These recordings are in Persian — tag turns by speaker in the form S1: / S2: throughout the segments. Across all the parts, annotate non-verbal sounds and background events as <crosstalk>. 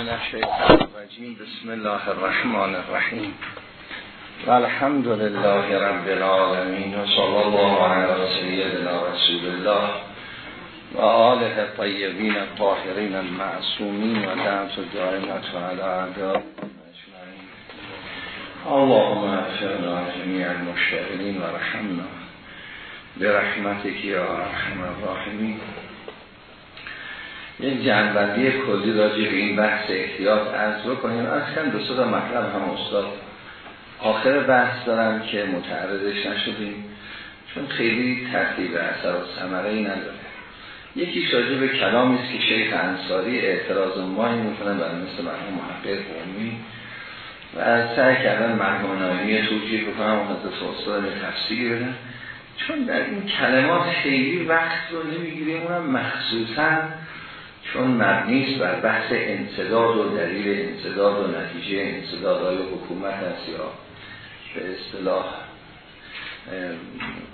S1: من الشیطان الرجیم. بسم الله الرحمن الرحیم. و الحمد لله رب العالمین و صلی الله علی سیدنا رسول الله و آله طیبین الطاهرین المعصومین و دعت و دائمت و علی اللهم اغفرنا جمیع المشتغلین و رحمنا برحمتك یا ارحم الراحمین. یک جنبندی کلی راجع به این بحث احتیاط عرض بکنیم. کم دو تا مطلب هم استاد آخر بحث دارم که متعرضش نشدیم چون خیلی ترتیب اثر و ثمره ای نداره. یکی راجع به کلامی است که شیخ انصاری اعتراض ماهی می‌کنه برای مثل مرحوم محقق قومی و از سعی کردن مرحوم نایمی توجیه بکنم و حضرت استاد تفسیری بدن. چون در این کلمات خیلی وقت رو نمی‌گیریم اونم مخصوصا چون مبنیست بر بحث انصداد و دلیل انصداد و نتیجه انصداد. های حکومت هست یا به اصطلاح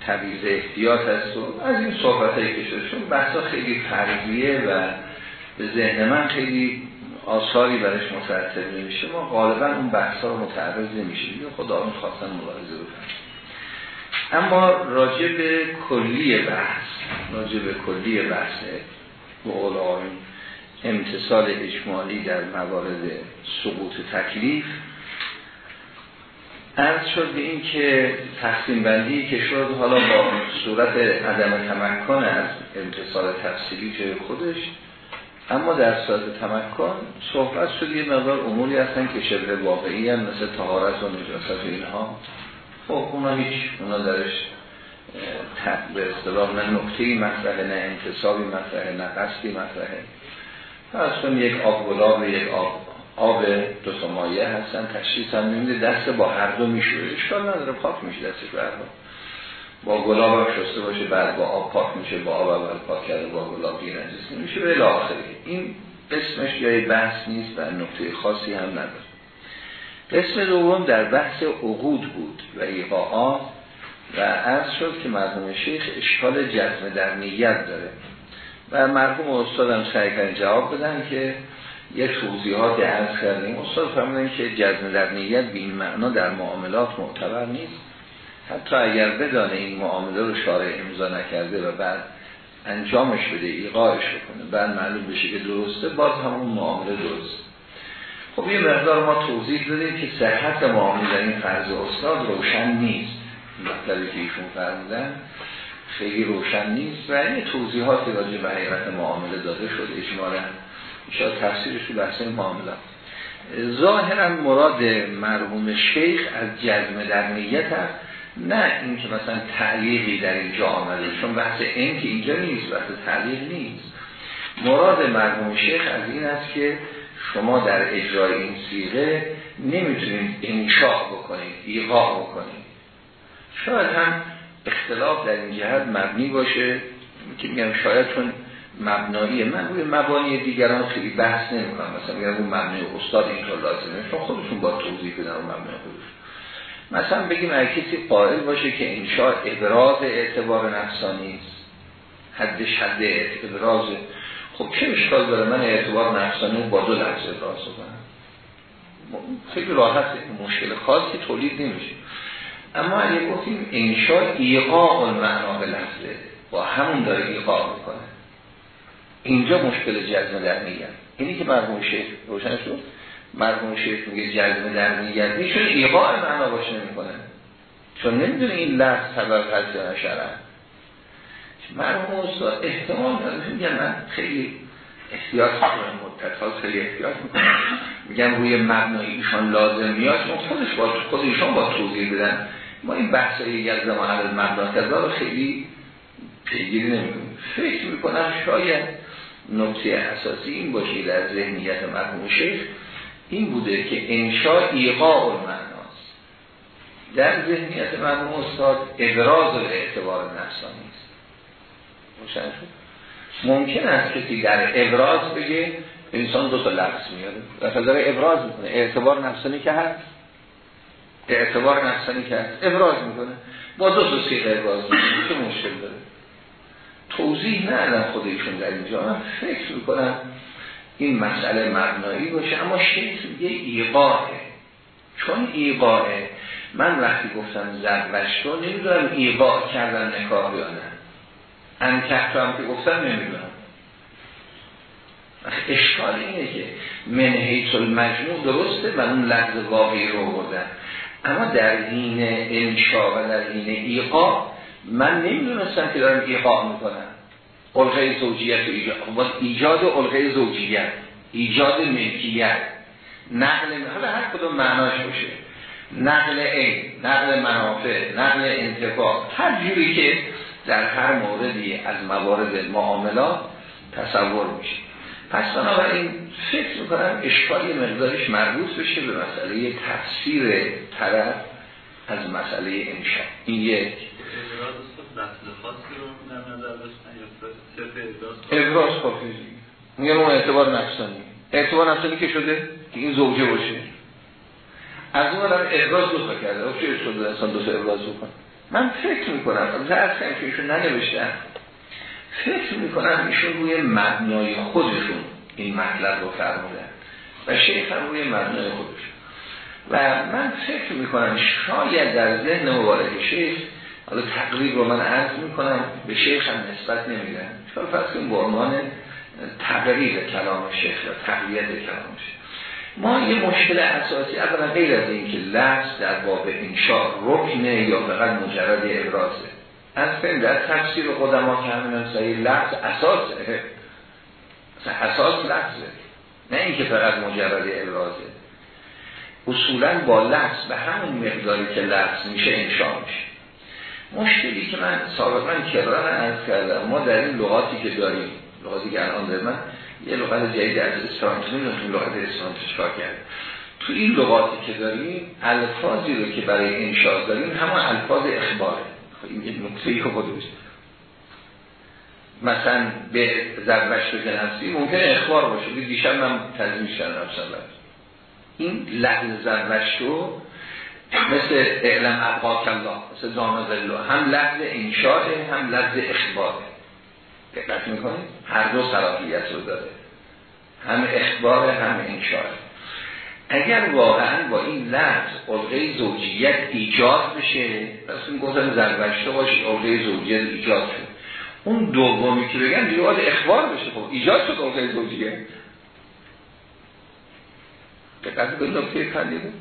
S1: تبیز احتیاط هست و از این صحبت هایی که شد چون بحثا خیلی فرضیه و به ذهن من خیلی آثاری برش مترتب نمیشه. ما غالبا اون بحث ها رو متعرض نمیشیم. خدا اون خواستن ملاحظه بکنم. اما راجع به کلی بحث راجع به کلی بحث به امتصال اجمالی در موارد سقوط تکلیف. عرض شد به این که تقسیم بندی که شد حالا با صورت عدم تمکن از امتصال تفصیلی جای خودش اما در صورت تمکن صحبت شد یه مقدار اموری هستن که شبه واقعی هم مثل تهارت و نجاست اینها. خب اونا هیچ اونا درش به اصطلاح نه نقطه‌ای مطرحه نه انتصابی مطرحه نه قصدی مطرحه. اصلا یک آب گلاب یک آب آب دو سمایه هستن تشخیص هم نمیده. دست با هر دو میشوره. اشکال نداره پاک میشه دستش بر با گلاب هم شسته باشه بعد با آب پاک میشه با آب اول پاک کرده با گلاب گیر نجیس نمیشه. به آخری این قسمش جای بحث نیست و نقطه خاصی هم نداره. قسم دوم در بحث عقود بود. و ایقاعات و عرض شد که مرحوم شیخ اشکال جزم در نیت داره. و مرحوم استادم سعی کردن جواب بدن که یه توضیحات عرض کردیم. استاد فرمودن که جزم در نیت به این معنا در معاملات معتبر نیست. حتی اگر بدانه این معامله رو شارع امضا نکرده و بعد انجامش بده ایقاعش بکنه بعد معلوم بشه که درسته باز همون معامله درست خب یه مقدار ما توضیح دادیم که صحت معامله در این فرض استاد روشن نیست. مطلبی که ایشون فرمودن. خیلی روشن نیست و این توضیحات راجع به حقیقت معامله داده شده اجمالا شاید تفسیرش تو بحث معاملات ظاهرا مراد مرحوم شیخ از جزم در نیت هست نه این که مثلا تعلیقی در اینجا آمده چون بحث این که اینجا نیست بحث تعلیق نیست. مراد مرحوم شیخ از این است که شما در اجرای این سیغه نمی‌تونید انشاء بکنید ایقاع بکنید. شاید هم اختلاف در این جهت مبنی باشه که میگم شاید چون مبنایی من روی مبانی دیگران خیلی بحث نمی کنم مثلا میگم اون مبنای استاد اینطور لازمه. چون خودشون با توضیح بدن اون مبنای خودش مثلا بگیم اگه کسی قائل باشه که انشاء ابراز اعتبار نفسانی است. حد ابراز خب چه اشکال داره من اعتبار نفسانی با دو لحظه ابراز کنم؟ خیلی راحت مشکل خاصی تولید نمیشه. اما اگه گفتیم انشاء ایقاع معنا به لفظه با همون داره ایقاع می‌کنه. اینجا مشکل جزم در نیت اینی که مرحوم شیخ روشن شد مرحوم شیخ میگه جزم در نیت نیشون ایقاع معنا باشه نمی‌کنه. چون نمی‌دونه این لفظ سبب هست یا نشرن مرحوم استاد احتمال داره. میگم من خیلی احتیاط می‌کنم مدت خیلی احتیاط می‌کنم. میگم روی مبنای ایشان لازم میاد چون خودش با خود ایشان با توضیح بدن. ما این بحث های از زمان عدد مبنات رو خیلی پیگیری نمی‌کنیم. فکر می‌کنم شاید نکته اساسی این باشه در ذهنیت مرحوم شیخ این بوده که انشاء ایقاع المعناست. در ذهنیت مرحوم استاد ابراز اعتبار نفسانی است ممکن است کسی در ابراز بگه انسان دو تا لفظ میاره. و ابراز می‌کنه. اعتبار نفسانی که هست. اعتبار نفسانی که هست. ابراز می‌کنه. با دو تا سیغه ابراز می‌کنه. چه مشکل داره؟ توضیح نه خودشون در اینجا. من فکر می‌کنم این مسئله مبنایی باشه اما شیخ یه ایقاه چون ایقاه من وقتی گفتم زروش رو نمی‌دونم ایقاه کردن نکاح یا نه. انکه هم که گفتم نمی‌دونم. اشکال اینه که من حیث المجموع درسته و اون لحظه واقعی رو بردن اما در دین انشا و در دین ایقا من نمی‌دونستم که دارم ایقا می‌کنم. علقه زوجیت و ایجاد ایجاد علقه زوجیت ایجاد ملکیت. نقل حالا هر کدوم معناش باشه. نقل این نقل منافع نقل انتفاع هر جوری که در هر موردی از موارد معاملات تصور میشه. پس بنابراین فکر می‌کنم اشکالی مقدارش مربوط بشه به مسئله تفسیر طرف از مسئله انشاء این یک ابراز خافیزی میگه اون اعتبار نفسانی. اعتبار نفسانی که شده؟ که این زوجه باشه. از اون هم ابراز دو کرده. چه شده انسان دو ابراز بکن من فکر می‌کنم. از که ایشون ننوشتن فکر می‌کنم ایشون روی مبنای خودشون این مطلب رو فرمودن. و شیخ هم روی مبنای خودشون. و من فکر می‌کنم شاید در ذهن مبارک شیخ حالا تقریب رو من عرض می‌کنم به شیخ هم نسبت نمیدن چون فرض کنیم به عنوان تقریب کلام شیخ و تقویت کلام شیخ. ما یه مشکل اساسی اولا غیر از این که لفظ در باب انشاء رکنه یا فقط مجرد ابرازه از در تفسیر قدما که همین صحیح لفظ اساسه اساس لفظه. نه اینکه فقط مجرد ابرازه اصولا با لفظ به همون مقداری که لفظ میشه انشاء میشه. مشکلی که من سابقا کرارن عرض کردم ما در این لغاتی که داریم لغاتی که الان در من یه لغت جدید از اسپرانتو نمی‌دونم تو لغت اسپرانتو چکار کرد تو این لغاتی که داریم الفاظی رو که برای انشاء داریم همون الفاظ اخباره. خب این یک ای خودش مثلا به ضربش رو جنسی ممکنه اخبار باشه. دیشب من تنظیم کردم این لحظه ضربش رو مثل اعلم ابقاک الله مثل دانا زلو هم لحظه انشاء هم لحظه اخباره. دقت می‌کنید؟ هر دو صلاحیت رو داره. هم اخبار هم انشاء اگر واقعا با این لفظ علقه زوجیت ایجاد بشه پس این گفتم زربشته باشه علقه زوجیت ایجاد شد. اون دومی که بگن دیگه باید اخبار بشه. خب ایجاد شد علقه زوجیت. دقت به نکته کلیده.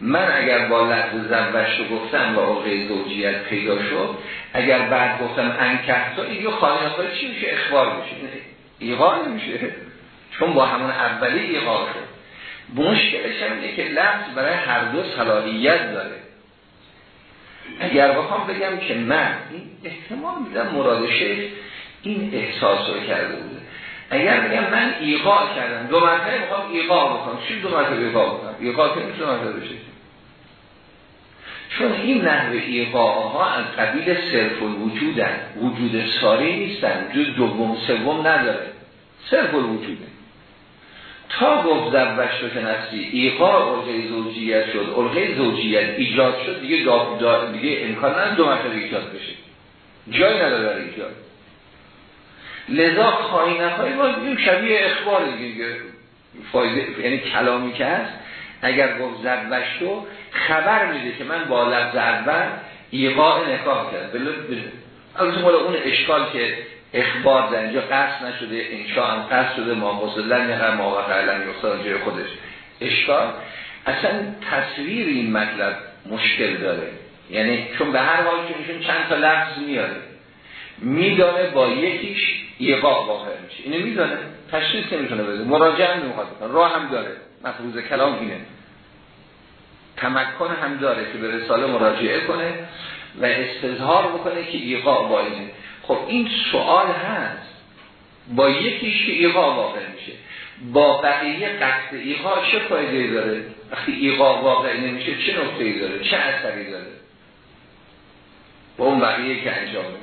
S1: من اگر با لفظ زنبش رو گفتم و عقه زوجیت پیدا شد اگر بعد گفتم انکهتا این خالی چی میشه؟ اخبار میشه. ایقا نمیشه چون با همون اولی ایقا شد. مشکلش هم اینه که لفظ برای هر دو صلاحیت داره. اگر بخوام بگم که من این احتمال میدم مراد شیخ این احساس رو کرده بوده. اگر بگم من ایقا کردم دو مرتبه می‌خوام ایقا بکنم. چی دو مرتبه ایقا بکنم؟ ایقا که می‌تونه مرتبه بشه؟ چون این نحو ایقاها از قبیل صرف الوجودن. وجود ساری نیستن. وجود دوم سوم نداره. صرف الوجوده. تا گفت رو که نفسی ایقا ارغه زوجیت شد ارغه زوجیت ایجاد شد دیگه داد دیگه امکان نداره دو مرتبه ایجاد بشه. جای نداره برای ایجاد. لذا خواهی نخواهی بگیم شبیه اخبار دیگه فایده یعنی کلامی که هست اگر گفت زبشتو خبر میده که من با لفظ اول ایقاع نکاح کرد. البته مال اون اشکال که اخبار در اینجا قصد نشده انشاء هم قصد شده ما مسلم یا ما وقع علم جای خودش. اشکال؟ اصلا تصویر این مطلب مشکل داره. یعنی چون به هر حال چون چند تا لفظ میاره. میدانه با یکیش ایقاع واقع میشه. اینو میدانه؟ تشخیص نمی‌تونه بده. مراجعه نمی‌خواد راه هم داره. مفروض کلام اینه. تمکن هم داره که به رساله مراجعه کنه و استظهار بکنه که ایقاع اینه. خب این سوال هست. با یکیش که ایقاع واقع میشه. با بقیه قصد ایقاع چه فایده داره؟ وقتی ایقاع واقع نمیشه چه نکته داره؟ چه اثری داره؟ با اون بقیه که انجام میده.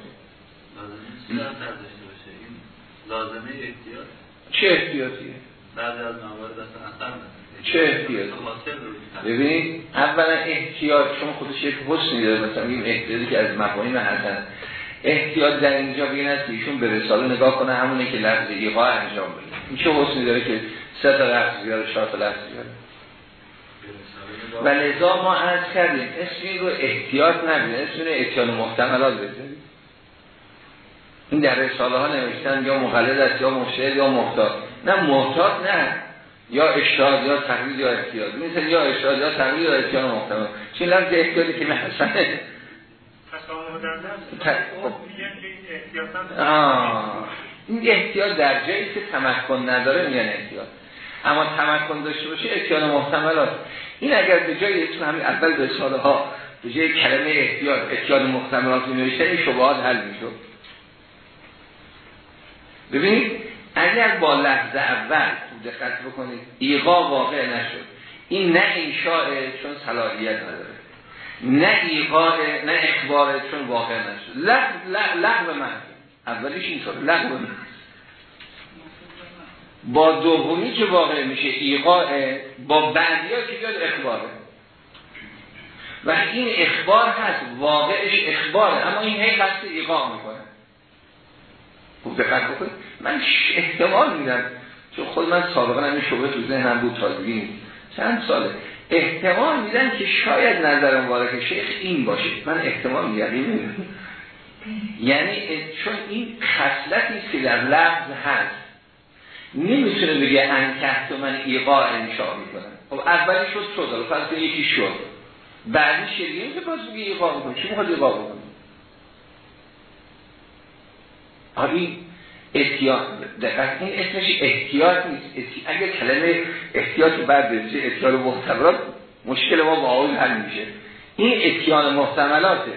S2: لازمه احتیاط؟
S1: چه احتیاطیه؟
S2: بعضی از موارد اصلا
S1: چه احتیاط ببینید اولا احتیاط چون خودش یک حسنی داره. مثلا این احتیاطی که از مفاهیم حسن. احتیاط در اینجا بین است ایشون به رساله نگاه کنه همونه که لفظ ایقا انجام بده. این چه حسنی داره که سه تا لفظ بیاره چهار تا لفظ بیاره. و لذا ما عرض کردیم اسم این رو احتیاط نبینه اسم این احتیاط محتملات بذاریم این در رساله ها نوشتن یا مقلد است یا مشهد یا محتاط. نه محتاط نه یا اشتاد یا تقلید یا احتیاط. مثل یا اشتاد یا تقلید یا احتیاط محتمل. چون لفظ احتیاطی که محسنه این احتیاط در جایی که تمکن نداره میگن احتیاط اما تمکن داشته باشه احتیاط محتملات این اگر به جای اسم همین اول به ساله ها به جای کلمه احتیاط احتیاط محتملات می این شبهات حل می‌شد. ببینید اگر با لحظه اول دقت بکنید ایقا واقع نشد. این نه انشاء چون صلاحیت نداره. نه ایقاع نه اخبار چون واقع نشد. لغو من اولیش اینطور لغو من با دومی که واقع میشه ایقاع با بعدی ها که بیاد اخباره و این اخبار هست واقعش اخباره. اما این هی قصد ایقاع می‌کنه. خوب دقت من احتمال میدم. چون خود من سابقا همین شبه تو ذهنم بود تازگی چند ساله. احتمال میدم که شاید نظر مبارک شیخ این باشه. من احتمال میدم. یعنی چون این خصلتی که در لفظ هست. نمی‌تونه بگه انکهت و من ایقا انشاء می‌کنم. خب اولی شد شد. پس یکی شد. بعدی شدیم که پس بگه ایقا می‌کنم چی می‌خواد ایقا بکنم این احتیاط این اسمش احتیاط نیست. اگر کلمه احتیاط بعد بشه احتیاط محتملات مشکل ما با آقای حل میشه. این احتیاط محتملاته.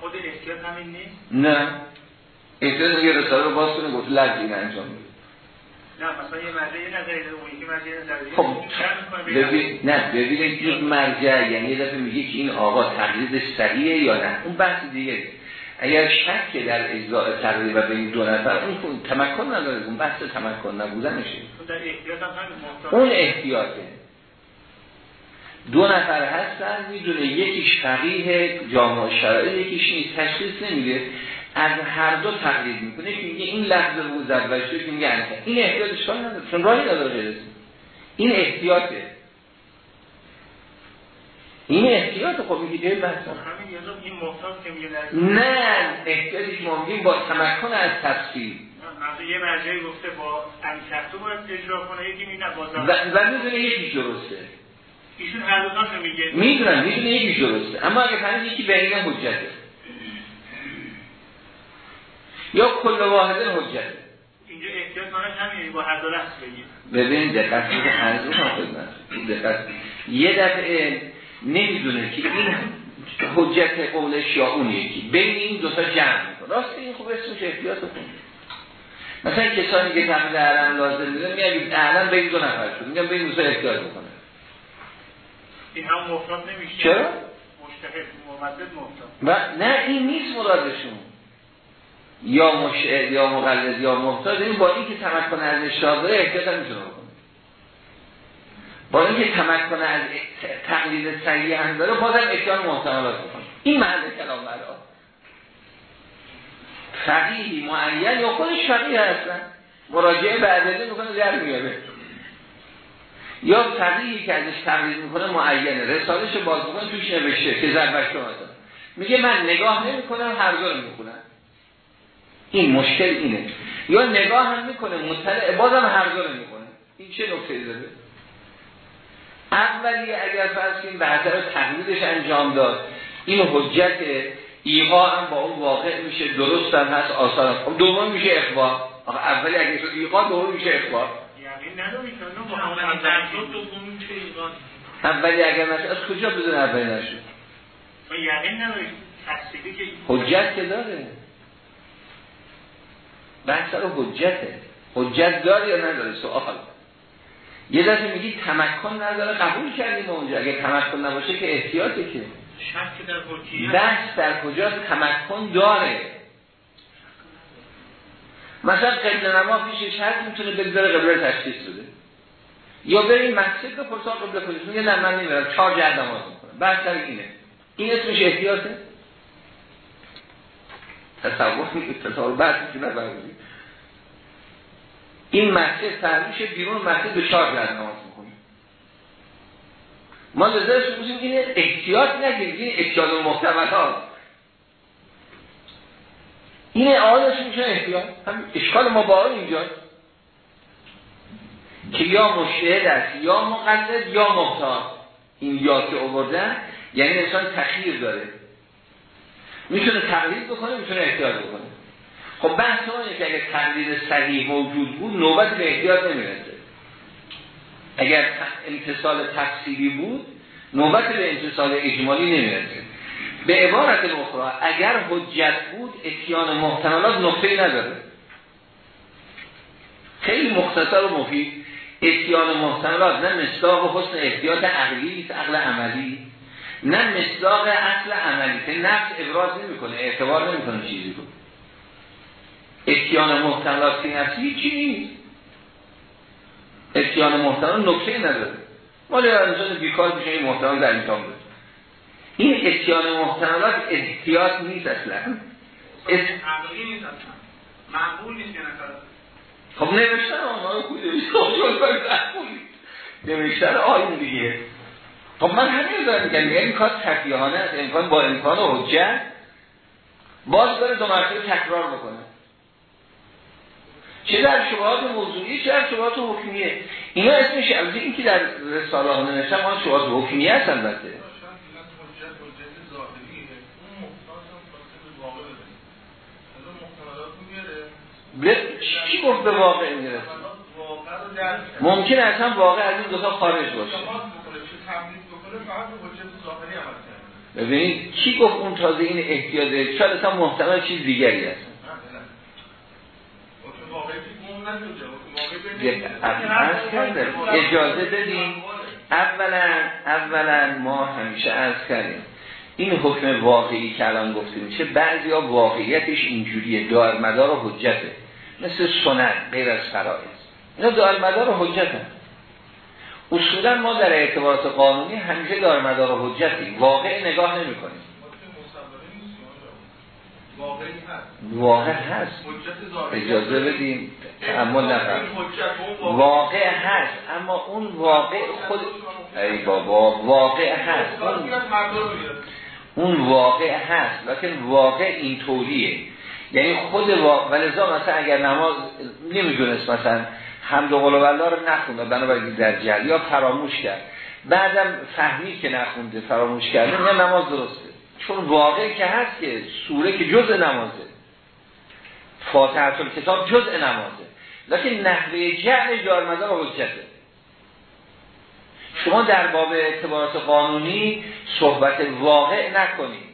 S3: خود احتیاط همین نیست؟
S1: نه. احتیاط میگه رساله رو باز کنه گفت لرز این انجام میده.
S3: نه مثلا یه مرجع نظری اون یکی مرجع
S1: خب ببین نه ببینید این مرجع یعنی یه دفعه میگه که این آقا تقلیدش صحیحه یا نه. اون بحث دیگه. اگر شک در اجزاء تقریب و بین دو نفر اون تمکن نداره اون بحث تمکن نبودنشه اون احتیاطه. دو نفر هستن می‌دونه یکیش فقیه جامعه شرعه یکیش نیست تشخیص نمیده. از هر دو تقلید می‌کنه میگه این لحظه رو زد و میگه این احتیاطش نداره چون راهی نداره این احتیاطه. این احتیاط خب میگه این بحث
S3: این محتاط که
S1: میگه نه احتیاطش ممکن با تمکن از تفسیر
S3: یه مرجعی گفته با انکتو باید اجرا کنه یکی میگه
S1: با و می‌دونه یکی درسته.
S3: ایشون هر دوتاشو میگه.
S1: می‌دونم می‌دونه یکی درسته. اما اگه فهمید یکی بین حجته. یا کل واحده حجته.
S3: اینجا احتیاط معنیش همینه با هر دو لفظ بگیم.
S1: ببین دقت کنید هر دو خدمت دقت. یه دفعه نمی‌دونه که این حجت قولش یا اون یکی. بین این دوتا جمع می‌کنه. راست این خوب اسمش احتیاط مثلا کسانی که تحمیل علم لازم میدن میگن علم بین دو نفر شد. میگن بین دوتا احتیاط بکنه
S3: این هم مفتاد نمیشه.
S1: چرا؟
S3: مفتاد
S1: و نه این نیست مرادشون. یا مشهد یا مقلد یا محتاج این با این که تمکن از اشتراک داره احتیاط هم می‌تونه با اینکه تمکن از تقلید صحیح هم داره بازم احتیاط محتملات بکنه این محل کلام برا فقیهی معین یا خودش فقیه هستن. مراجعه بعدنه می‌کنه در میاره یا فقیهی که ازش تقلید می‌کنه معینه. رسالش باز بکنه توش نوشته که زربشت مثلا میگه من نگاه نمی‌کنم هر دو رو می‌کنم این مشکل اینه. یا نگاه هم می‌کنه مطلع بازم هر دو رو می‌کنه این چه نکته داره؟ اولی اگر فرض کنیم به حسب تقلیدش انجام داد این حجت ایقا هم با اون واقع میشه درست هم هست آسان خب دوم میشه اخبار اولی اگر شد ایقا دوم میشه اخبار اولی اگر نشه از کجا بدون اولی نشه حجت که داره. بحث رو حجته. حجت داره یا نداره سوال. یه دفعه میگی تمکن نداره قبول کردیم اونجا. اگه تمکن نباشه که احتیاطه که. بحث در کجا تمکن داره. مثلا قبل نما پیش شرط می‌تونه بگذاره قبل تشخیص بده. یا بریم مسجد به پرسان قبل خودش میگه نه من نمیرم چهار جهت نماز می‌کنم بحث در اینه. این اسمش احتیاطه؟ تصور تصور بحثی که نبردی این مسجد فرمیشه بیرون مسجد به چهار در نماز می‌کنیم ما لذتش بودیم اینه احتیاط نگیریم این احتیاط محتمل ها این آقایش میشه احتیاط. هم اشکال ما با اینجا. که یا مشهد است یا مقلد یا محتاط. این یا که آوردن یعنی انسان تخییر داره. می‌تونه تقلید بکنه می‌تونه احتیاط بکنه. خب بحث اینه که اگر تقلید صحیح موجود بود نوبت به احتیاط نمی‌رسه. اگر امتصال تفصیلی بود نوبت به امتصال اجمالی نمی‌رسه. به عبارت اخرى اگر حجت بود اتیان محتملات نقطه نداره. خیلی مختصر و مفید. اتیان محتملات نه مصداق حسن احتیاط عقلی عقل عملی. نه مصداق اصل عملی. که نفس ابراز نمی‌کنه اعتبار نمی‌کنه چیزی رو. اتیان محتملات فی نفسی چی نیست. اتیان محتمل نکته نداره. ما در انسان بیکار میشه این محتمل در امتحان بود این اتیان محتملات احتیاط نیست اصلا.
S3: اصلا معقول نیست
S1: خب نوشتن آنها خوی نوشتن آیون دیگه. خب من همین دارم میگم. یعنی این کار تفیهانه است. امکان با امکان و حجت. باز داره دو مرتبه تکرار بکنه. چه در شبهات موضوعی چه در شبهات حکمیه. اینا اسمش البته این که در رساله ها نوشتم آن شبهات حکمیه هست البته. چی گفت به واقع می‌رسه ممکن اصلا واقع از این دو تا خارج باشه. ببینید کی گفت اون تازه این احتیاطه؟ شاید اصلا محتمل چیز دیگری هست اجازه بدیم اولا اولا ما همیشه از کردیم. این حکم واقعی که الان گفتیم چه بعضی ها واقعیتش اینجوریه. دار مدار و حجته. مثل سنت غیر از فرائض. اینا دار مدار و حجته. اصولا ما در اعتبارات قانونی همیشه دار مدار و حجتی واقع نگاه نمی کنیم واقع هست. اجازه بدیم اما نفر واقع هست. اما اون واقع خود ای بابا واقع هست. اون واقع هست. لیکن واقع این طوریه. یعنی خود واقع ولذا مثلا اگر نماز نمی‌دونست مثلا حمد و قلوبالله رو نخونده بنابراین در جل یا فراموش کرد. بعدم فهمید که نخونده فراموش کرده یا نماز درسته. چون واقع که هست که سوره که جز نمازه. فاتحه کتاب جز نمازه. لیکن نحوه جعل جارمدار و حجته. شما در باب اعتبارات قانونی صحبت واقع نکنید.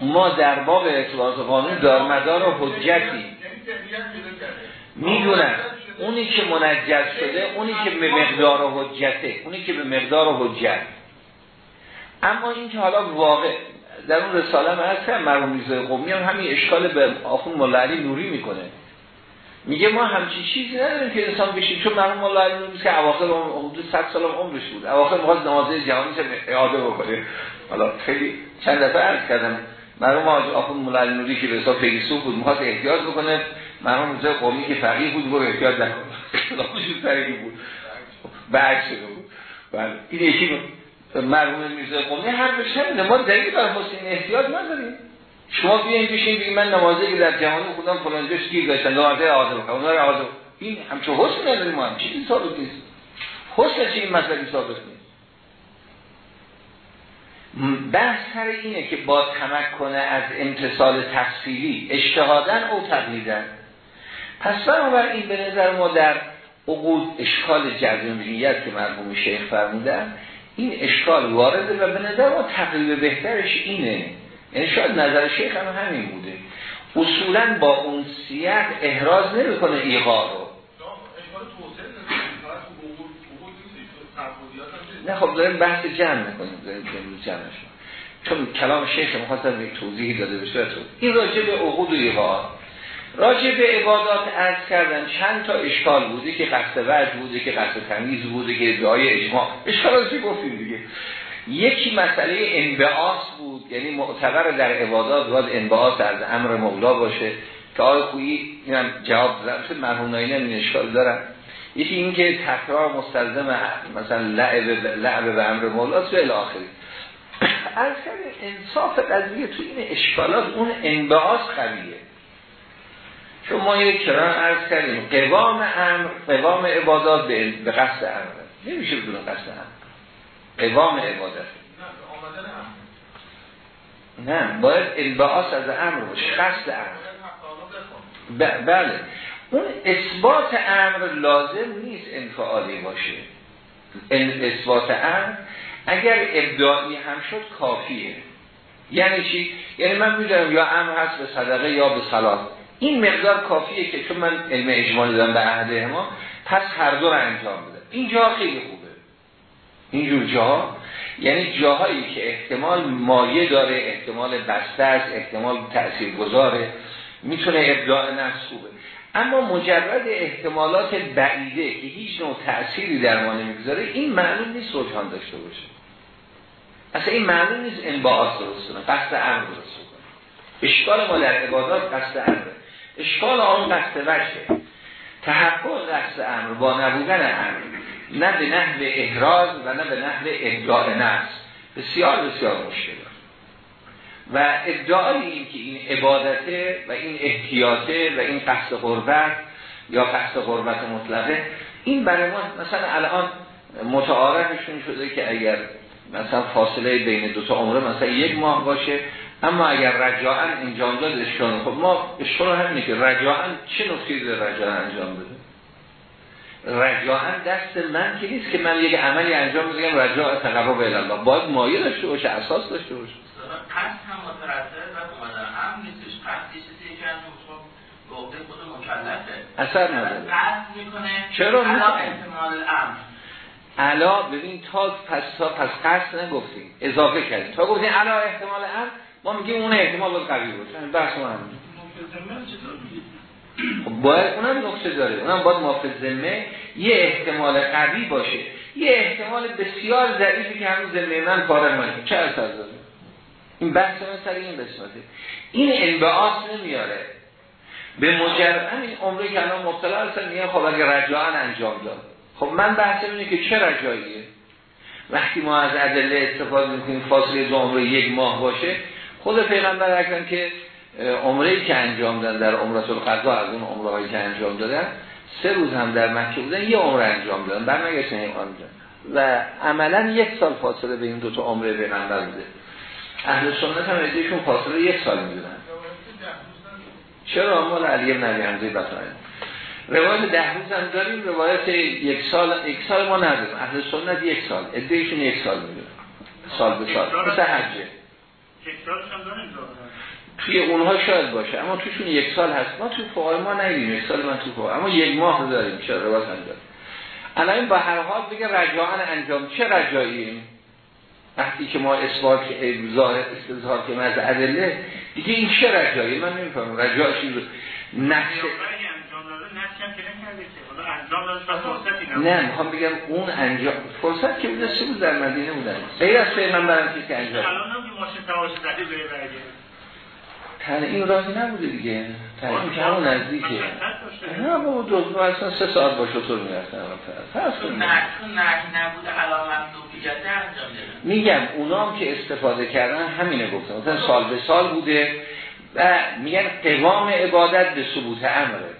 S1: ما در باب اعتبارات قانونی دارمدار و حجتی. می‌دونم. اونی که منجز شده اونی که به مقدار حجته اونی که به مقدار حجت. اما این که حالا واقع در اون رساله من هست مرموم میزه قومی هم همین اشکال به آخون ملعلی نوری می‌کنه. میگه ما همچین چیزی نداریم که انسان بشید چون مرحوم علیه نیست که اواخر حدود 100 سال عمرش بود. اواخر می‌خواست نمازه جهانی چه اعاده بکنه. حالا خیلی چند دفعه عرض کردم. مرحوم آخون مولا نوری که به حساب بود می‌خواست احتیاط بکنه. مرحوم میرزا قومی که فقیه بود گفت احتیاط نکنه اختلافش سری بود. شده بود. بله. این یکی مرحوم میرزا قومی هر بشه ما دلیل بر حسین احتیاط نداریم. شما بیاین بشین بگید من نمازه که در جهان خودم فلان جاش گیر داشتن نمازه آزم کنم اونا رو آزم این همچون حسن نداریم ما. هم چیزی ثابت نیست. حسن چی این مسئله ثابت نیست. بحث سر اینه که با تمکن از امتصال تفصیلی اجتهادن او تقلیدن پس بنابراین به نظر ما در عقود اشکال جزمیت که مرحوم شیخ فرمودن این اشکال وارده و به نظر ما تقریب بهترش اینه. یعنی شاید نظر شیخ هم همین بوده. اصولا با اون سیاق احراز نمی‌کنه ایقا رو. نه خب داریم بحث جمع می‌کنیم داریم جمع چون کلام شیخ مخواستم یک توضیحی داده بشه این راجع به عقود و ایقا راجع به عبادات عرض کردن چند تا اشکال بوده که قصد وجه بوده که قصد تمیز بوده که ادعای اجماع. اشکالات چی گفتیم دیگه؟ یکی مسئله انبعاث بود یعنی معتبر در عبادات باید انبعاث از امر مولا باشه. که آقای خویی جواب دادن. شد مرحوم این اشکال دارن. یکی این که تکرار مستلزم مثلا لعب, لعب به امر مولا و الاخری از انصاف قضیه تو این اشکالات اون انبعاث قویه. چون ما یک کران عرض کردیم قوام امر قوام عبادات به قصد امر. نمیشه بدون قصد امر. قوام عبادت. نه باید انبعاث از امر باشه قصد امر. بله. اون اثبات امر لازم نیست انفعالی باشه. اثبات امر اگر ابداعی هم شد کافیه. یعنی چی؟ یعنی من می‌دونم یا امر هست به صدقه یا به صلات. این مقدار کافیه که چون من علم اجمالی دادم به عهده ما پس هر دو رو انجام بده. این جا خیلی خوبه. اینجور جاها یعنی جاهایی که احتمال مایه داره احتمال بسته است احتمال تأثیر گذاره می‌تونه ابداع نفس خوبه. اما مجرد احتمالات بعیده که هیچ نوع تأثیری در ما نمی‌گذاره این معلوم نیست رجحان داشته باشه. اصلا این معلوم نیست انباعات درست کنه قصد امر درست کنه. اشکال ما در عبادات قصد امر اشکال آن قصد وجه تحقق قصد امر با نبودن امر نه به نحو احراز و نه به نحو ابداع نفس. بسیار بسیار مشکل. و ادعای این که این عبادته و این احتیاطه و این قصد قربت یا قصد قربت مطلقه این برای ما مثلا الان متعارفشون شده که اگر مثلا فاصله بین دو تا عمره مثلا یک ماه باشه اما اگر رجاعا انجام داد اشکال خب ما اشکال همینه که رجاعا چه نکته داره رجاعا انجام بده رجاعا دست من که نیست که من یک عملی انجام بگم رجاع تقرب الله. باید مایه داشته باشه اساس داشته باشه.
S2: قصد هم مترتب و هم نیستش. قصد یه چیزی که
S1: اثر نداره.
S2: قصد می‌کنه
S1: چرا
S2: علا
S1: ببین تا پس تا پس قصد نگفتیم. اضافه کردیم. تا گفتیم علا احتمال امر ما میگیم اون احتمال باید قوی باشه بحث ما همین خب باید اونم نقطه داره. اونم باید مافظمه یه احتمال قوی باشه. یه احتمال بسیار ضعیفی که همون زمه من پاره من چه اثر داره؟ این بحث من سر این قسمته. این انبعاث نمیاره. به مجرد همین عمره که الان مبتلا هستن میگن خب اگر رجاعا انجام داد. خب من بحث اینه که چه رجاییه؟ وقتی ما از ادله استفاده می‌کنیم فاصله دو عمره یک ماه باشه خود پیغمبر اکرم که عمره که انجام دادن در عمرت القضا از اون عمره هایی که انجام دادن سه روز هم در مکه بودن یه عمره انجام دادن برنگشتن این و عملا یک سال فاصله به این دو تا عمره پیغمبر بوده. اهل سنت هم ادهشون فاصله یک سال می‌دونن. چرا؟ مال علی ابن علی حمزه بطاین روایت ده روز هم داریم روایت یک سال یک سال ما نداریم. اهل سنت یک سال ادهشون یک سال می‌دونن. سال به سال. مثل حجه. توی اونها شاید باشه اما توشون یک سال هست. ما توی فقای ما نداریم یک سال من توی فقای اما یک ماه داریم. چرا؟ روایت داریم الان با هر حال بگه رجاعن انجام چه رجاییم؟ وقتی که ما اثبات ظاهر استظهار که از ادله دیگه این چه رجایی؟ من نمی‌فهمم. رجاش این نقش نه می‌خوام بگم اون انجام فرصت که بوده سه بود در مدینه بودن. غیر از پیغمبر که انجام الان هم تنه این راهی نبوده دیگه. تنه که همون نزدیکه. نه بابا دو اصلا سه ساعت با شطور می‌رفتن فرض کنیم
S2: نبوده علامت
S1: میگم اونام که استفاده کردن همینه گفتن مثلا سال به سال بوده و میگن قوام عبادت به ثبوت امره.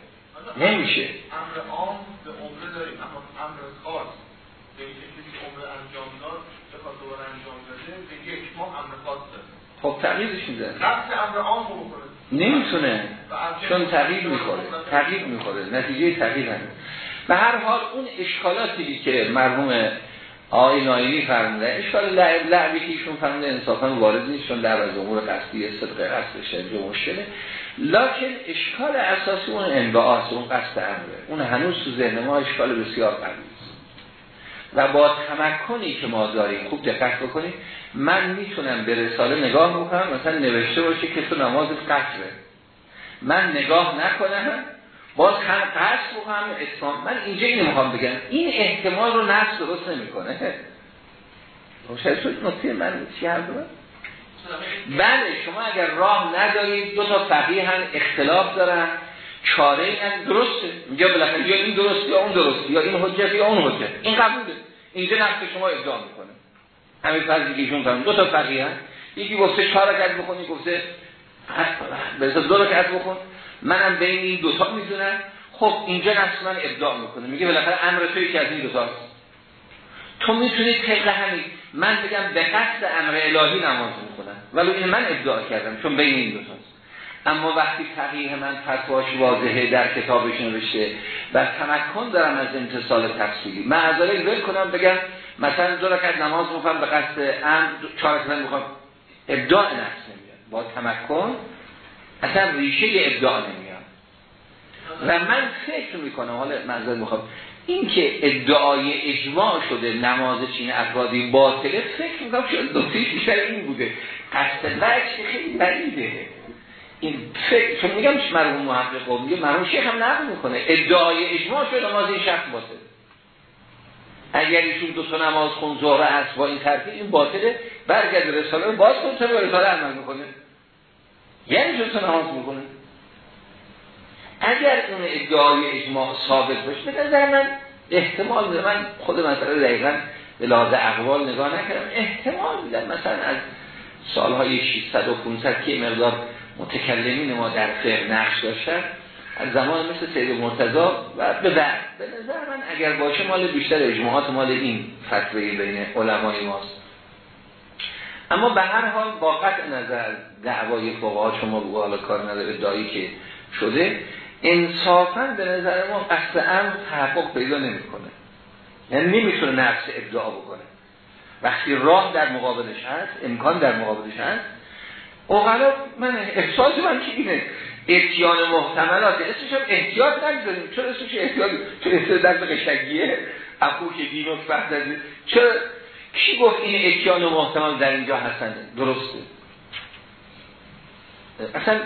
S1: نمیشه.
S4: امر عام به عمره داریم اما امر خاص. به اینکه کسی عمره انجام داد بخواد دوباره انجام داده به یک ماه امر خاص داره.
S1: خب تغییرش میده.
S4: نمی‌تونه
S1: چون تغییر می‌خوره تغییر می‌خوره نتیجه تغییر هم. به هر حال اون اشکالاتی که مرحوم آقای نایمی فرموده اشکال لعب لعبی که ایشون فرموده انصافا وارد نیست چون در از امور قصدی صدق قصدش جو مشکله. لکن اشکال اساسی اون انبعاث اون قصد امره. اون هنوز تو ذهن ما اشکال بسیار قوی و با تمکنی که ما داریم خوب دقت بکنیم من می‌تونم به رساله نگاه بکنم مثلا نوشته باشه که تو نماز قصره من نگاه نکنم باز هم قصد بکنم اسلام من اینجا اینو می‌خوام بگم. این احتمال رو نفس درست نمی‌کنه. روشن شد نکته من چی هست بله شما اگر راه ندارید دو تا فقیه هم اختلاف دارن. چاره این درسته. میگه بالاخره یا این درست یا اون درست یا این حجت یا اون حجت. این قبوله. اینجا نفس شما ادعا می‌کنه. همین فرضی که ایشون دو تا فقیه هم یکی گفته چهار رکعت بخونی گفته به دو رکعت بخون. منم بین این دو تا می‌دونم. خب اینجا نفس من ابداع می‌کنه. میگه بالاخره امر توی که از این دو تاست تو می‌تونی طبق همین. من بگم به قصد امر الهی نماز می‌کنم ولی این من ادعا کردم چون بین این دو تاست اما وقتی فقیه من فتواش واضحه در کتابش نوشته و تمکن دارم از امتصال تفصیلی من از ول کنم بگم مثلا دو رکعت نماز می‌خوام به قصد ام چهار رکعت می‌خوام ابداع نفس نمیاد. با تمکن اصلا ریشه ابداع نمیاد. و من فکر می‌کنم حالا منظر می‌خوام این که ادعای اجماع شده نماز چین افرادی باطله فکر می‌کنم شاید دوتیش بیشتر این بوده. قصد وجه خیلی بریده این فکر چون میگم مرحوم محقق میگه مرحوم شیخ هم نقل می‌کنه. ادعای اجماع شده نماز این شخص باطله اگر ایشون دو تا نماز خون زهره هست با این ترتیب این باطله. برگرد رساله باز کن تا به رساله عمل می‌کنه. یعنی دو تا نماز می‌کنه. اگر اون ادعای اجماع ثابت باشه به نظر من احتمال میده. من خود مسئله دقیقا به لحاظ اقوال نگاه نکردم. احتمال میدم مثلا از سالهای 600 و 500 که مقدار متکلمین ما در فقه نقش داشتن. از زمان مثل سید مرتضا و به بعد. به نظر من اگر باشه مال بیشتر اجماعات مال این فتوی بین علمای ماست. اما به هر حال با قطع نظر دعوای فقها شما بگو حالا کار نداره دایی که شده انصافا به نظر ما قصد امر تحقق پیدا نمی‌کنه. یعنی نمی‌تونه نفس ابداع بکنه. وقتی راه در مقابلش هست امکان در مقابلش هست اوغلا من احساس من که اینه. اتیان محتملات اسمش هم احتیاط نگذاریم. چرا اسمش احتیاط چرا احتیاط در قشنگیه. افو که دین و چرا؟ کی گفت این اتیان محتمل در اینجا هستن؟ درسته. اصلا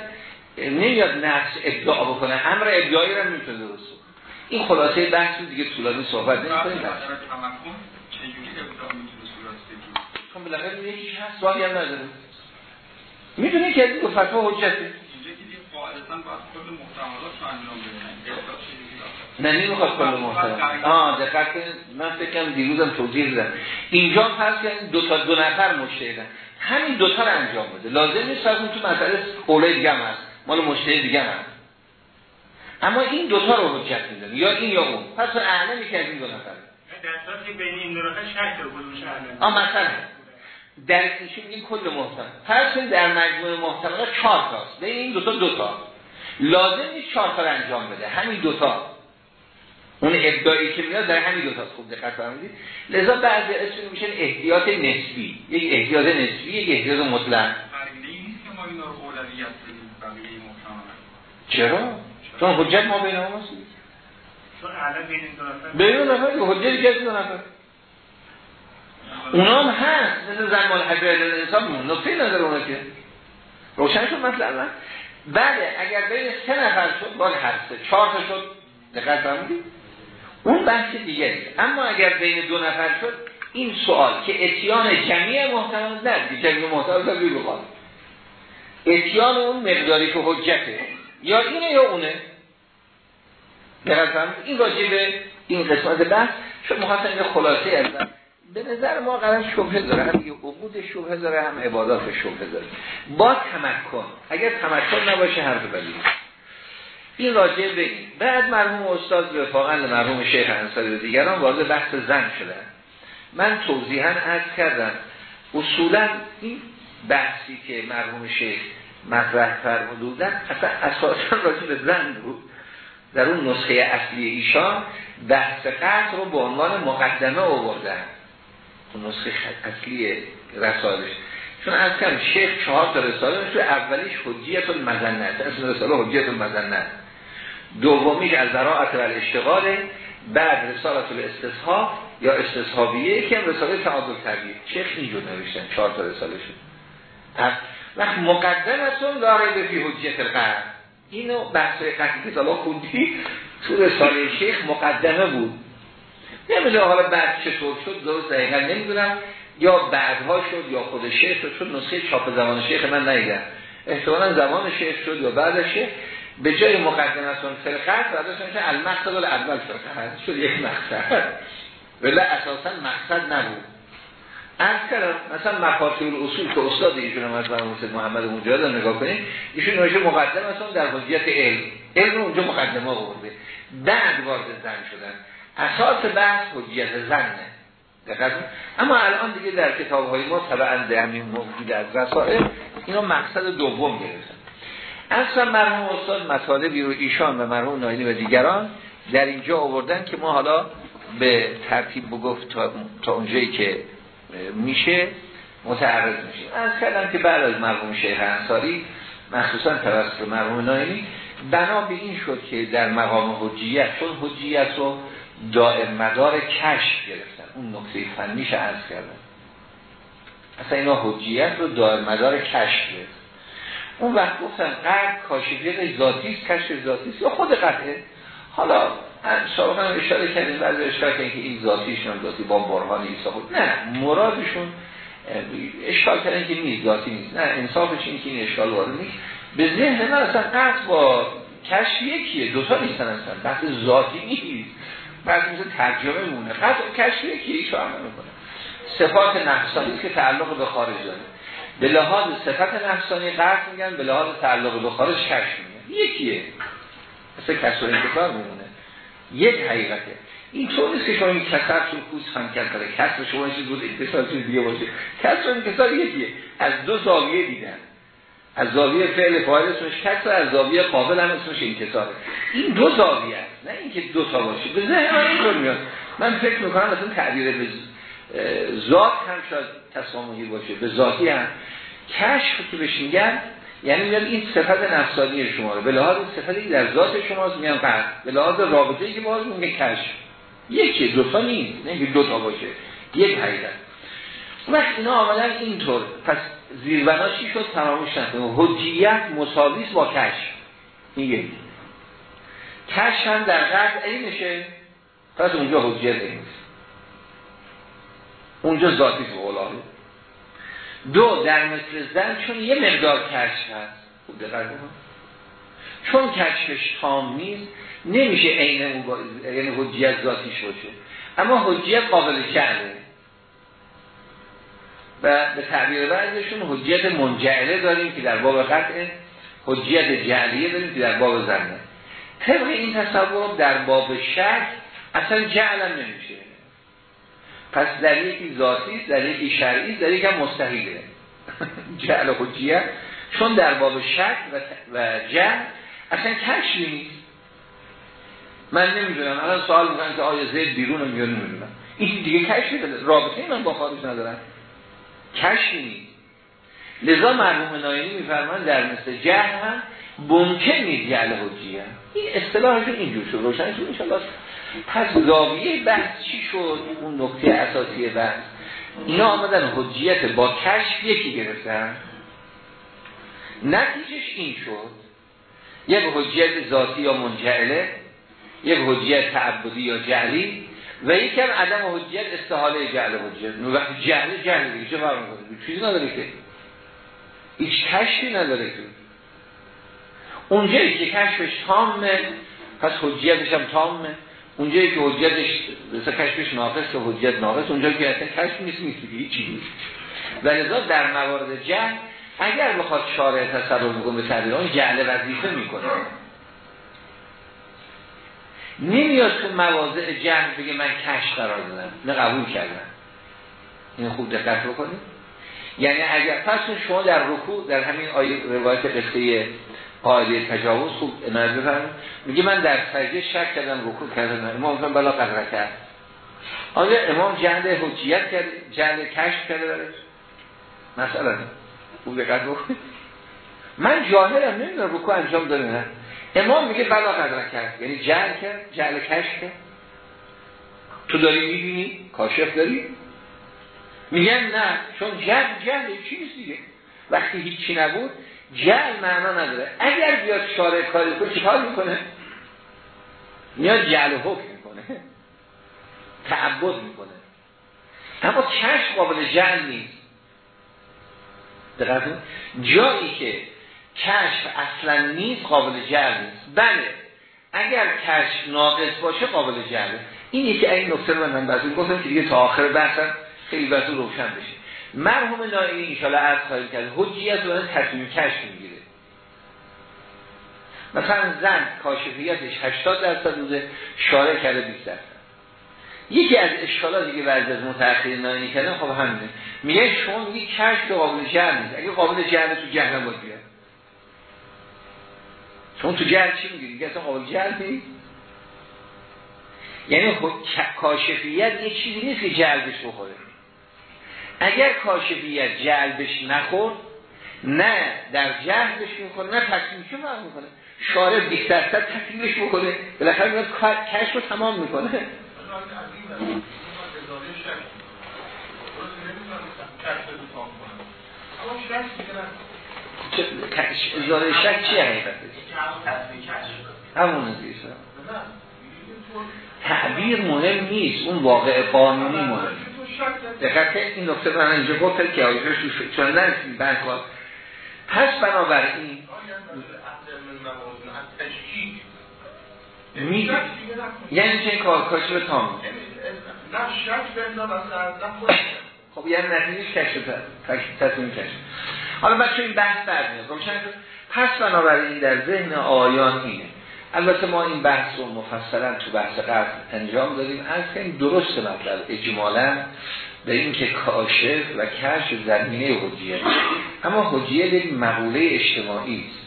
S1: نمیاد نفس ادعا بکنه. امر ادعایی رو می‌تونه درست این خلاصه بحث دیگه طولانی صحبت نمی‌کنیم. چون بالاخره یکیش هست سوالی هم نداره می‌دونی که دو فتوا حجته نه نمی‌خواد کل محتمل آه دقیق من فکرم دیروزم توضیح دادم. اینجا فرض کنید دو تا دو نفر مشتهدن همین دو تا رو انجام بده. لازم نیست فرض تو مسئله قوله دیگه هست. مال مشتهد دیگه هست. اما این دوتا رو حجت میدن. یا این یا اون. پس اعلمی که از این دو نفر.
S3: در که بین این دو نفر شک
S1: آ مثلا. در ایشون این کل محتمل پس در مجموع محتمل چهار تاست بین این دوتا دوتا لازم نیست چهار تا انجام بده. همین دوتا اون ابداعی که میاد در همین دوتا خوب دقت فرمودید. لذا بعضی اسم میشن احتیاط نسبی. یک احتیاط نسبی یک احتیاط مطلق. چرا؟ چون حجت ما بین هم هست بین دو نفر بین حجت کسی دو نفر. اونا هم هست مثل زمان حجایل الانسان نقطه نظر اونا که. روشن شد مثلا بله اگر بین سه نفر شد باز هسته چهار تا شد. دقت فرمودید؟ اون بحث دیگری اما اگر بین دو نفر شد این سوال که اتیان جمعی محتمل نه جمعی محتمل رو بخواد اتیان اون مقداری که حجته یا اینه یا اونه؟ دقیقا این راجع به این قسمت بحث. شد این خلاصه از به نظر ما قرار شبه داره هم یه عبود شبه داره هم عبادات شبه داره. با تمکن اگر تمکن نباشه حرف بدیم. این راجع به این. بعد مرحوم استاد رفاقا مرحوم شیخ انصاری و دیگران وارد بحث زن شدن. من توضیحا عرض کردم اصولا این بحثی که مرحوم شیخ مطرح فرمودن اصلا اساسا راجع به زن بود. در اون نسخه اصلی ایشان بحث قطع رو به عنوان مقدمه آوردن. نسخه اصلی رسالش. چون از کم شیخ چهار تا رساله تو اولیش حجیت المزنت اصلا رساله حجیت المزنت دومیش از ذراعت و اشتغاله بعد رسالت الاستصحاب یا استصحابیه که هم رساله تعادل تبیه شیخ اینجور نوشتن چهار تا رساله شد. وقت مقدم اون داره به فی حجیت القرد اینو بحث قطعی که خوندی تو رساله شیخ مقدمه بود. نمیده حالا بعد چطور شد درست دقیقا نمی‌دونم. یا بعدها شد یا خود شیخ شد نسخه چاپ زمان شیخ من نیدم احتمالا زمان شیخ شد یا بعدش به جای مقدمتون فرقت برداشتن که المقصد اول فرقت شد یک مقصد. ولی اساسا مقصد نبود. از کردم مثلا مفاتیح اصول که استاد ایشون هم از محمد مجاهد نگاه کنید ایشون نوشته مقدم اصلا در حجیت علم. علم اونجا مقدمه آورده. بعد وارد زن شدن. اساس بحث حجیت زنه. اما الان دیگه در کتاب های ما طبعا همین موجود از رسائل اینا مقصد دوم گرفتن. اصلا مرحوم استاد مطالبی رو ایشان و مرحوم نایلی و دیگران در اینجا آوردن که ما حالا به ترتیب بگفت تا, تا اونجایی که میشه متعرض میشه. از کردم که بعد از مرحوم شیخ انصاری مخصوصا توسط مرحوم نایلی بنا به این شد که در مقام حجیت چون حجیت رو دائم مدار کشف گرفتن. اون نقطه فنیش عرض کردن اصلا اینا حجیت رو دائم مدار کشف گرفت اون وقت گفتن قرد کاشفیت ذاتی است کشف ذاتی است. یا خود قطعه. حالا سابقا اشاره کردیم بعد اشاره کردیم که این ذاتیشون ذاتی با برهان ایسا خود. نه مرادشون اشکال کردن که نیست ذاتی نیست. نه انصافش این که این اشکال وارد نیست. به ذهن من اصلا قطع با کشف یکیه دوتا نیستن اصلا. بحث ذاتی نیست. بعد مثل ترجمه مونه قطع کشف یکیه ایشو هم نمی‌کنه صفات نفسانی که تعلق به خارج داره. به لحاظ صفت نفسانی قطع میگن به لحاظ تعلق به خارج کشف میگن. یکیه. مثل کسر انتظار میمونه. یک حقیقته. این طور نیست که شما این کسر چون کوس هم کرد داره کسر شما چیز بود انتصار چیز دیگه باشه. کسر انتصار یکیه. از دو زاویه دیدن. از زاویه فعل فاعل اسمش کسر از زاویه قابل هم اسمش انتصاره این دو زاویه است نه اینکه دو تا باشه. به ذهن من اینطور میاد. من فکر می‌کنم مثلا تعبیر به ذات هم شاید تسامحی باشه به ذاتی هم. کشف که بهش میگن یعنی میاد این صفت نفسانی شما رو. به لحاظ صفتی در ذات شماست میان قرد به لحاظ رابطه ای که باز میگه کشف. یکی دو تا نیست. نه دو تا باشه. یک حقیقت. وقت اینا آمدن اینطور. پس زیربنا چی شد؟ تمامش نکنه حجیت مساویس با این یک کشف هم در قرد اینشه. پس اونجا حجیت نیست. اونجا ذاتی به دو در مثل زن چون یه مقدار کشف هست. خوب چون کشفش تام نیست نمیشه عین یعنی حجیت ذاتیش باشه اما حجیت قابل جعله و به تعبیر بعضشون حجیت منجعله داریم که در باب قطع حجیت جعلیه داریم که در باب زنه طبق این تصور در باب شک اصلا جعلم نمیشه. پس در یکی ذاتی در یکی شرعی در یکی مستحیله. <laughs> جعل حجیه چون در باب شک و جعل اصلا کشفی نیست. من نمی‌دونم. الان سوال می‌کنم که آیا زید بیرون میاد نمی‌دونم. این دیگه داره. رابطه من با خارج ندارم. نیست لذا مرحوم نایینی میفرمان در مثل جهل هم ممکن نیست جعل حجیه. این اصطلاحشون اینجور شد روشن شد. انشاءالله پس زاویه بحث چی شد؟ اون نکته اساسی بحث. اینا آمدن حجیت با کشف یکی گرفتن. نتیجش این شد. یک حجیت ذاتی یا منجعله یک حجیت تعبدی یا جعلی و یکم عدم حجیت استحاله جعل حجیت. جعل جعل دیگه. چه فرق چیزی نداره که. هیچ کشفی نداره که. اونجایی که کشفش تامه پس حجیتش هم تامه. اونجایی که حجتش مثلا کشفش ناقص و حجت ناقص اونجا که اصلا کشف نیست نیست هیچی نیست. و لذا در موارد جهل اگر بخواد شارع تصرف بکنه به تعبیر اون جهل وظیفه می‌کنه. نمیاد تو مواضع جهل بگه من کش قرار دادم. نه قبول کردم. این خوب دقت بکنید. یعنی اگر پس شما در رکوع در همین آیه روایت قصه قاعده تجاوز خوب بفرمایید. میگه من در سجده شک کردم رکوع کردم. امام گفتم بلا قدر کرد. آیا امام جهل حجیت کرد؟ جهل کشف کرده برش؟ مثلا خوب دقت بکنید. من جاهلم نمی‌دونم رکوع انجام داره نه. امام میگه بلا قدر کرد. یعنی جهل کرد جهل کشف کرد. تو داری می‌بینی؟ کاشف داری؟ میگن نه چون جهل جهل چیز دیگه. وقتی هیچی نبود جعل معنا نداره. اگر بیاد شارع کاری کنه چیکار می‌کنه؟ میاد جعل حکم می‌کنه. تعبد می‌کنه. اما کشف قابل جعل نیست. دقیقا. جایی که کشف اصلا نیست قابل جعل نیست. بله اگر کشف ناقص باشه قابل جعله این یکی این نکته رو من بعضی گفتم که دیگه تا آخر بحثم خیلی بعضی روشن بشه. مرحوم نایمی اینشالا عرض خواهیم کرد حجیت رو تصمیم کشف می‌گیره. مثلا زن کاشفیتش 80 درصد بوده شارع کرده 20 درصد. یکی از اشکالاتی که بعضی از متأخرین نایمی کردن خب همینه. میگه شما میگی کشف قابل جعل نیست. اگه قابل جعل تو جهنم باید بیاد. چون تو جهل چی می‌گیری؟ دیگه اصلا قابل جهل نیست. یعنی خود کاشفیت یه چیزی نیست که جلبش بخوره. اگر کاشفیت جلبش نخورد نه در جهلش می‌کنه نه تکلیفش رو می‌کنه شارع 20 درصد تکلیفش بکنه بالاخره میاد کشف رو تمام می‌کنه. ازاره شک چی حقیقتش همون نیست تعبیر مهم نیست. اون واقع قانونی مهم. دقیقه این نکته من اینجا گفت که آیش رو چون نرسیم بنکار پس بنابراین یعنی چه کار؟ کاشی به تام. خب یعنی نتیجهش کشف تصمیم کشف. حالا بچه این بحث برمیاد. پس بنابراین در ذهن آیان اینه. البته ما این بحث رو مفصلا تو بحث قبل انجام دادیم. از این درست مطلب. اجمالا به این که کاشف و کشف زمینه حجیت اما حجیت یک مقوله اجتماعی است.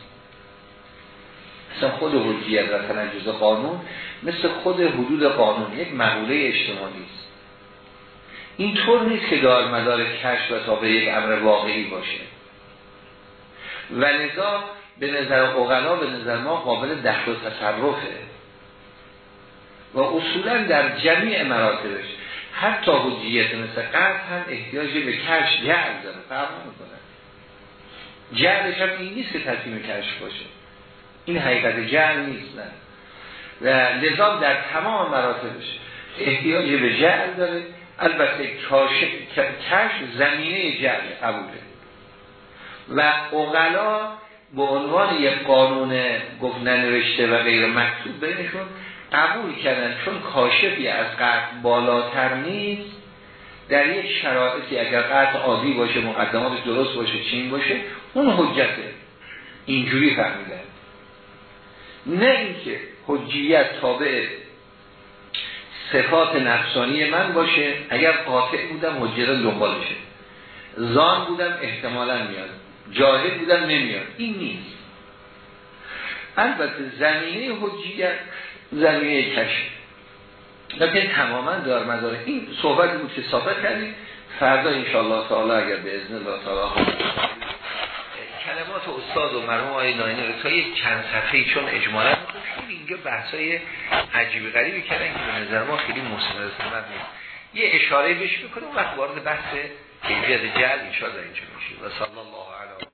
S1: مثل خود حجیت و تنجز قانون مثل خود حدود قانون یک مقوله اجتماعی است. این طور نیست که دار مدار کشف و تا به یک امر واقعی باشه. و لذا به نظر اغلا به نظر ما قابل دخل و تصرفه. و اصولا در جمیع مراتبش حتی حجیت مثل قرد هم احتیاج به کش جعل داره. فرق می‌کنه جعلش هم این نیست که تصمیم کش باشه. این حقیقت جعل نیست نه. و لذا در تمام مراتبش احتیاج به جعل داره. البته کش زمینه جعل قبوله. و اغلا به عنوان یک قانون گفت ننوشته و غیر مکتوب بینشون قبول کردن چون کاشفی از قطع بالاتر نیست. در یک شرایطی اگر قطع عادی باشه مقدماتش درست باشه چین باشه اون حجته اینجوری فهمیدن نه اینکه حجیت تابع صفات نفسانی من باشه اگر قاطع بودم حجیت دنبالشه. زان بودم احتمالا میاد. جاهل بودن نمیاد. این نیست. البته زمینه حجیت زمینه کشف. لیکن تماما دار مداره این صحبت بود که ثابت کردیم. فردا انشاءالله تعالی اگر به ازن الله تعالی کلمات استاد و مرحوم آقای ناینی تا یک چند صفحه چون اجمالا اینجا بحثای عجیب غریبی کردن که به نظر ما خیلی مستند. نیست یه اشاره بهش می‌کنیم وقت وارد بحث کیفیت جل انشاءالله اینجا میشه و صلی الله